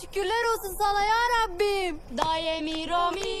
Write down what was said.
şükürler olsun sana ya Rabbim. Daye mi romi